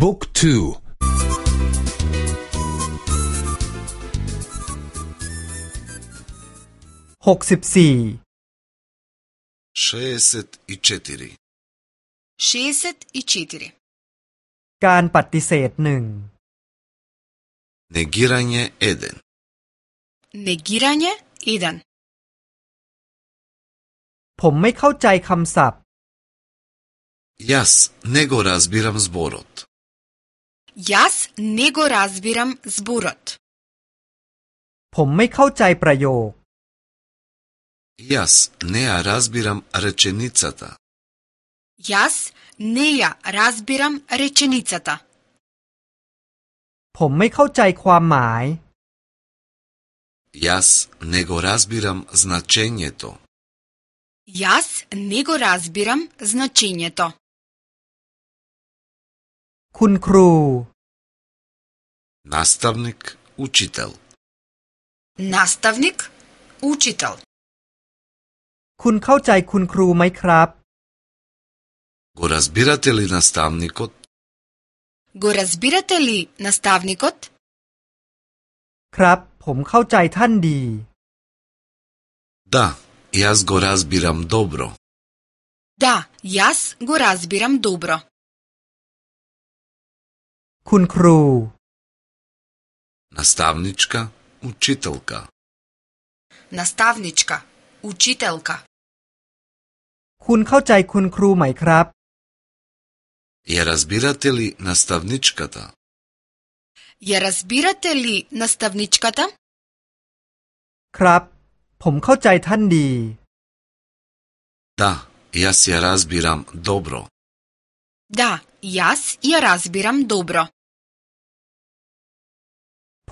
บุ๊กทู หกสิบสี่ชีสิตอิชิติริชีสิตอิชิติริการปฏิเสธหนึ่ง เนกิรันเยเอเดนเนกิรันเยเอเดนผมไม่เข้าใจคำศัพท์ยั s n e g ก r a ส b i r a m ส b o r o t Јас не го разбирам зборот. ผมไม่เข้าใจประโยค Јас не ја разбирам реченицата. Јас не ја разбирам реченицата. ผมไม่เข้าใจความหมาย Јас не го разбирам значењето. Јас не го разбирам значењето. คุณครู Наставник, учител. Наставник, учител. คุณเข้าใจคุณครูไหมครับ Го разбирате ли наставникот? Го разбирате ли наставникот? ครับผมเข้าใจท่านดี Да, јас го разбирам добро. Да, јас го разбирам добро. คุณครูนักสตาฟนิชกาอุชิเตลกานักสตาฟนิชกาอุชิตลกาคุณเข้าใจคุณครูไหมครับเยรัสบิราเตลีนักสตาฟนิชกาตายรสบิราเตลีนักสตาฟนิชกาตาครับ ผมเข้าใจท่านดีดาเยสเยรสบิรามดอบโร Да, јас ја разбирам добро.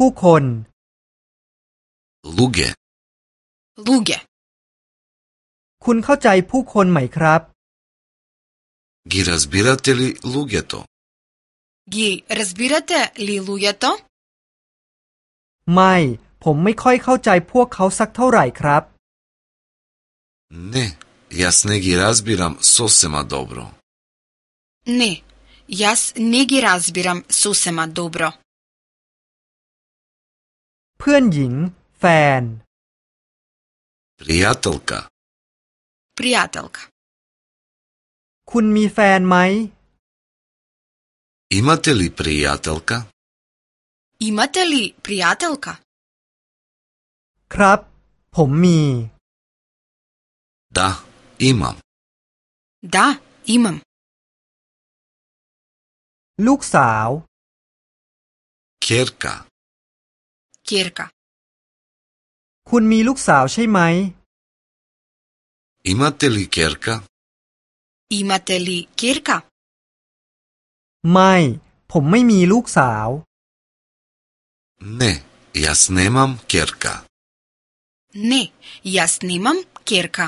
ผู้คน ลูกเลูกเคุณเข้าใจผู้คนไหมครับกีรัสบิราเตลีลูกเกตโตกีรัสบิราเตลีลูกเกตโต ไม่ ผมไม่ค่อยเข้าใจพวกเขาสักเท่าไหร่ครับ เนี่ยัสเนกีรัสบิรามสุสเซมาดอบโรเนี่ยัสเนกีรัสบิรามสุสเซมาดอบโรพื่อนหญิง แฟนปริยาตลกาปริยาตลกาคุณมีแฟนไหมอิมาเตลีปริยาตลกาอิมาเตลีปริยาตลกาครับ ผมมีดาอิมัมดาอิมัมลูกสาวเคิร์กา Кирка. คุณมีลูกสาวใช่ไหม Имате ли керка? Имате ли керка? ไม่ ผมไม่มีลูกสาว Не, јас немам керка. Не, јас немам керка.